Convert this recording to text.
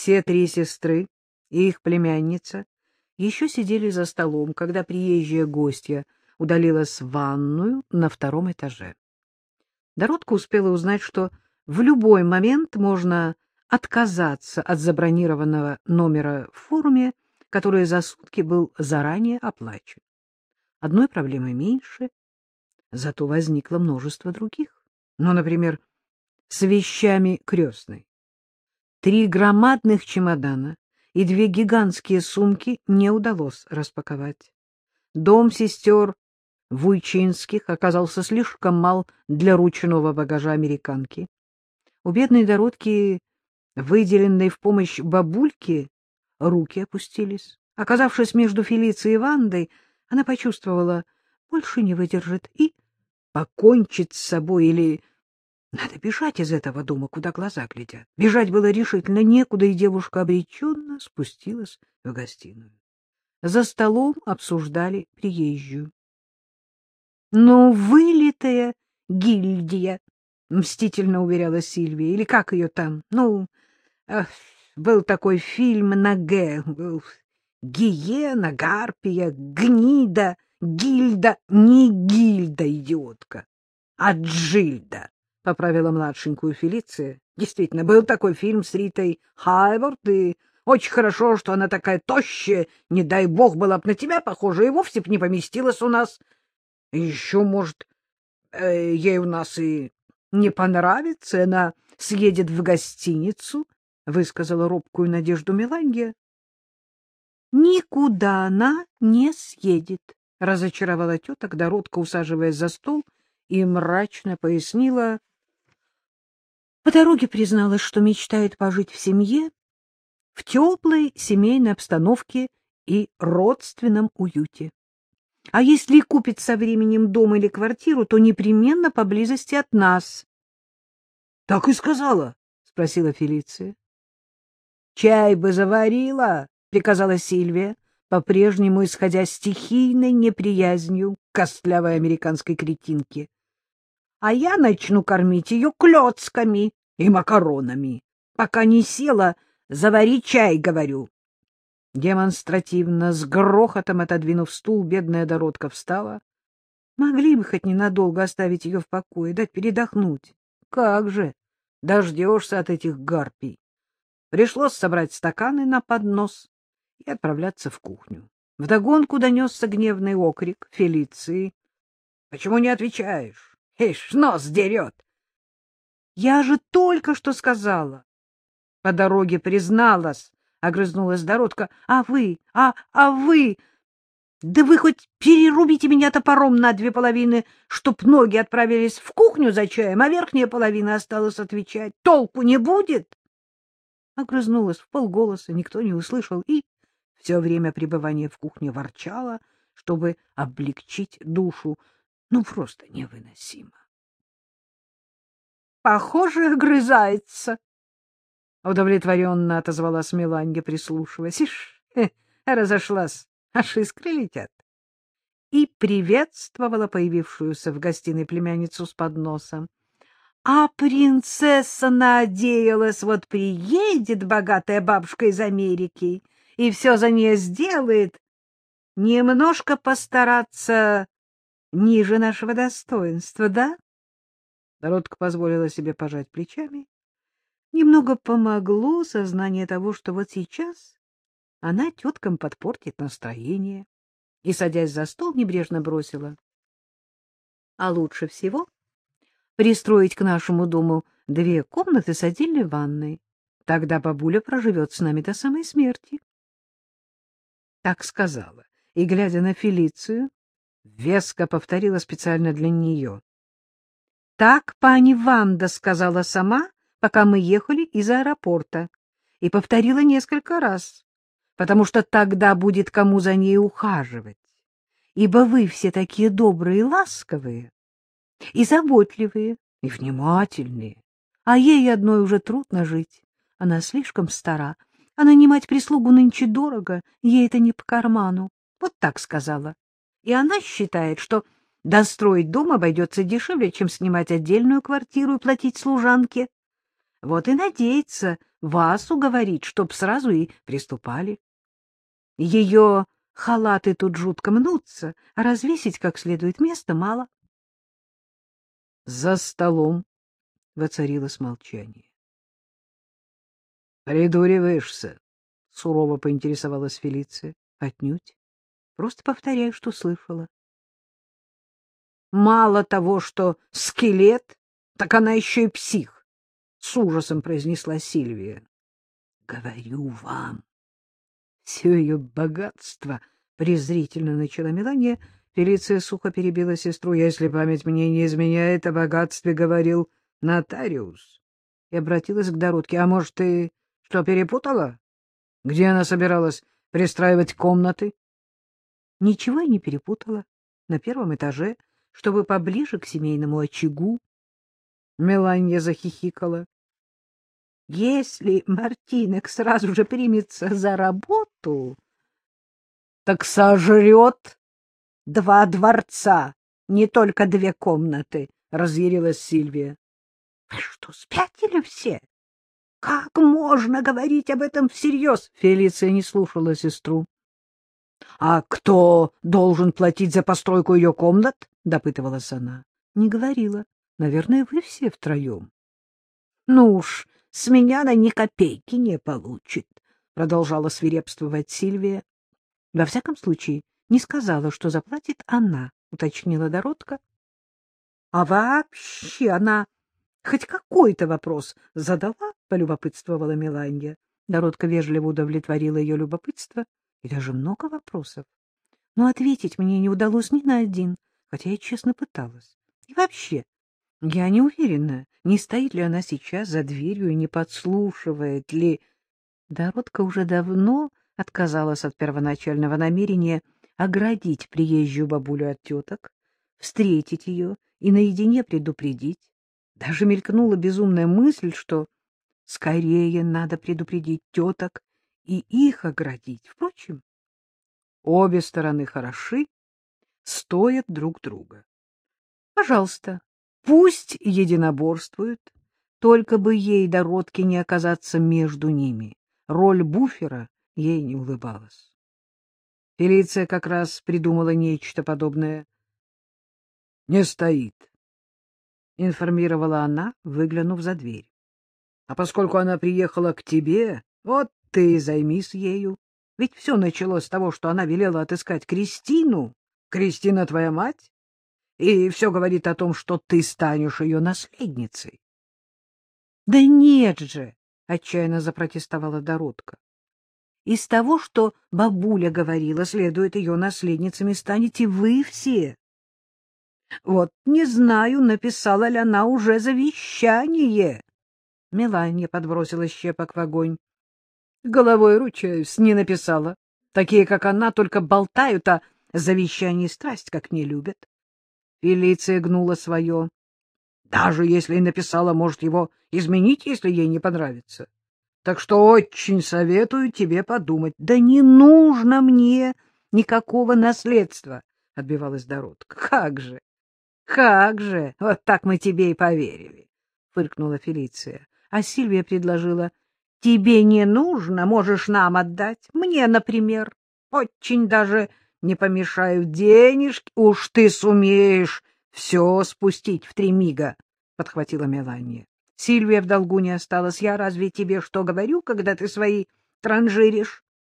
Все три сестры и их племянница еще сидели за столом, когда приезжая гостья удалилась в ванную на втором этаже. Доротка успела узнать, что в любой момент можно отказаться от забронированного номера в форуме, который за сутки был заранее оплачен. Одной проблемой меньше, зато возникло множество других. Ну, например, с вещами крестной. Три громадных чемодана и две гигантские сумки не удалось распаковать. Дом сестер Вуйчинских оказался слишком мал для ручного багажа американки. У бедной Дородки, выделенной в помощь бабульке, руки опустились. Оказавшись между Фелицией и Вандой, она почувствовала, больше не выдержит и покончит с собой или... Надо бежать из этого дома, куда глаза глядят. Бежать было решительно некуда, и девушка обреченно спустилась в гостиную. За столом обсуждали приезжую. — Ну, вылитая гильдия, — мстительно уверяла Сильвия. — Или как ее там? Ну, эх, был такой фильм на «Г». Гиена, Гарпия, Гнида, Гильда. Не Гильда, идиотка, а Джильда, — поправила младшенькую Фелиция. Действительно, был такой фильм с Ритой Хайворд, и очень хорошо, что она такая тощая, не дай бог, была бы на тебя похожа, и вовсе б не поместилась у нас. Еще, может, э, ей у нас и не понравится, она съедет в гостиницу, — высказала робкую надежду Меланья. — Никуда она не съедет, — разочаровала тетка, Доротка, усаживаясь за стол, и мрачно пояснила. По дороге призналась, что мечтает пожить в семье, в теплой семейной обстановке и родственном уюте. А если купит со временем дом или квартиру, то непременно поблизости от нас. — Так и сказала, — спросила Фелиция. — Чай бы заварила, — приказала Сильвия, по-прежнему исходя стихийной неприязнью костлявой американской кретинке. — А я начну кормить ее клетками и макаронами. Пока не села, завари чай, говорю. Демонстративно, с грохотом отодвинув стул, бедная Доротка встала. Могли бы хоть ненадолго оставить ее в покое, дать передохнуть. Как же, дождешься от этих гарпий. Пришлось собрать стаканы на поднос и отправляться в кухню. Вдогонку донесся гневный окрик Фелиции. — Почему не отвечаешь? Ишь, нос дерет! — Я же только что сказала. По дороге призналась, — огрызнулась Доротка. — А вы, а, а вы... Да вы хоть перерубите меня топором на две половины, чтоб ноги отправились в кухню за чаем, а верхняя половина осталась отвечать. Толку не будет? Огрызнулась в полголоса, никто не услышал, и все время пребывания в кухне ворчала, чтобы облегчить душу. Ну, просто невыносимо. — Похоже, огрызается, — удовлетворенно отозвалась Меланья, прислушиваясь. — Ишь, э, разошлась, аж искры летят. И приветствовала появившуюся в гостиной племянницу с подносом. А принцесса надеялась, вот приедет богатая бабушка из Америки и все за нее сделает. Немножко постараться ниже нашего достоинства, да? Народка позволила себе пожать плечами Немного помогло сознание того, что вот сейчас она теткам подпортит настроение, и, садясь за стол, небрежно бросила. А лучше всего пристроить к нашему дому две комнаты с отдельной ванной. Тогда бабуля проживет с нами до самой смерти. Так сказала, и, глядя на Фелицию, веско повторила специально для нее. — Так пани Ванда сказала сама, пока мы ехали из аэропорта, и повторила несколько раз, потому что тогда будет кому за ней ухаживать, ибо вы все такие добрые и ласковые, и заботливые, и внимательные, а ей одной уже трудно жить, она слишком стара, а нанимать прислугу нынче дорого, ей это не по карману, вот так сказала. И она считает, что достроить дом обойдется дешевле, чем снимать отдельную квартиру и платить служанке. Вот и надеется вас уговорить, чтоб сразу и приступали. Ее халаты тут жутко мнутся, а развесить как следует места мало. За столом воцарилось молчание. — Придуриваешься? — сурово поинтересовалась Фелиция. — Отнюдь. Просто повторяю, что слышала. Мало того, что скелет, так она еще и псих, — с ужасом произнесла Сильвия. — Говорю вам, все ее богатство, — презрительно начала Мелания, Фелиция сухо перебила сестру. — Если память мне не изменяет, о богатстве говорил нотариус. И обратилась к Доротке. — А может, ты что, перепутала? Где она собиралась пристраивать комнаты? — Ничего я не перепутала. На первом этаже, чтобы поближе к семейному очагу. Меланья захихикала. — Если Мартинек сразу же примется за работу, так сожрет два дворца, не только две комнаты, — разъярилась Сильвия. — Вы что, спятили все? Как можно говорить об этом всерьез? Фелиция не слушала сестру. — А кто должен платить за постройку ее комнат? — допытывалась она. — Не говорила. Наверное, вы все втроем. — Ну уж, с меня она ни копейки не получит, — продолжала свирепствовать Сильвия. — Во всяком случае, не сказала, что заплатит она, — уточнила Доротка. — А вообще она хоть какой-то вопрос задала? — полюбопытствовала Меланья. Доротка вежливо удовлетворила ее любопытство, и даже много вопросов. Но ответить мне не удалось ни на один, хотя я честно пыталась. И вообще, я не уверена, не стоит ли она сейчас за дверью и не подслушивает ли... Доротка уже давно отказалась от первоначального намерения оградить приезжую бабулю от теток, встретить ее и наедине предупредить. Даже мелькнула безумная мысль, что скорее надо предупредить теток и их оградить. Впрочем, обе стороны хороши, стоят друг друга. Пожалуйста, пусть единоборствуют, только бы ей до родки не оказаться между ними. Роль буфера ей не улыбалась. Фелиция как раз придумала нечто подобное. — Не стоит, информировала она, выглянув за дверь. — А поскольку она приехала к тебе, вот ты и займись ею. Ведь все началось с того, что она велела отыскать Кристину. Кристина твоя мать? И все говорит о том, что ты станешь ее наследницей. — Да нет же! — отчаянно запротестовала Доротка. — Из того, что бабуля говорила, следует ее наследницами станете вы все. Вот не знаю, написала ли она уже завещание. Меланья подбросила щепок в огонь. Головой ручаюсь, не написала. Такие, как она, только болтают, а завещание страсть как не любят. Фелиция гнула свое. Даже если и написала, может его изменить, если ей не понравится. Так что очень советую тебе подумать. — Да не нужно мне никакого наследства, — отбивалась Доротка. — Как же! Как же! Вот так мы тебе и поверили, — фыркнула Фелиция. А Сильвия предложила, — тебе не нужно, можешь нам отдать. Мне, например. Очень даже не помешают денежки. Уж ты сумеешь все спустить в три мига, — подхватила Мелания. Сильвия в долгу не осталась. Я разве тебе что говорю, когда ты свои транжиришь?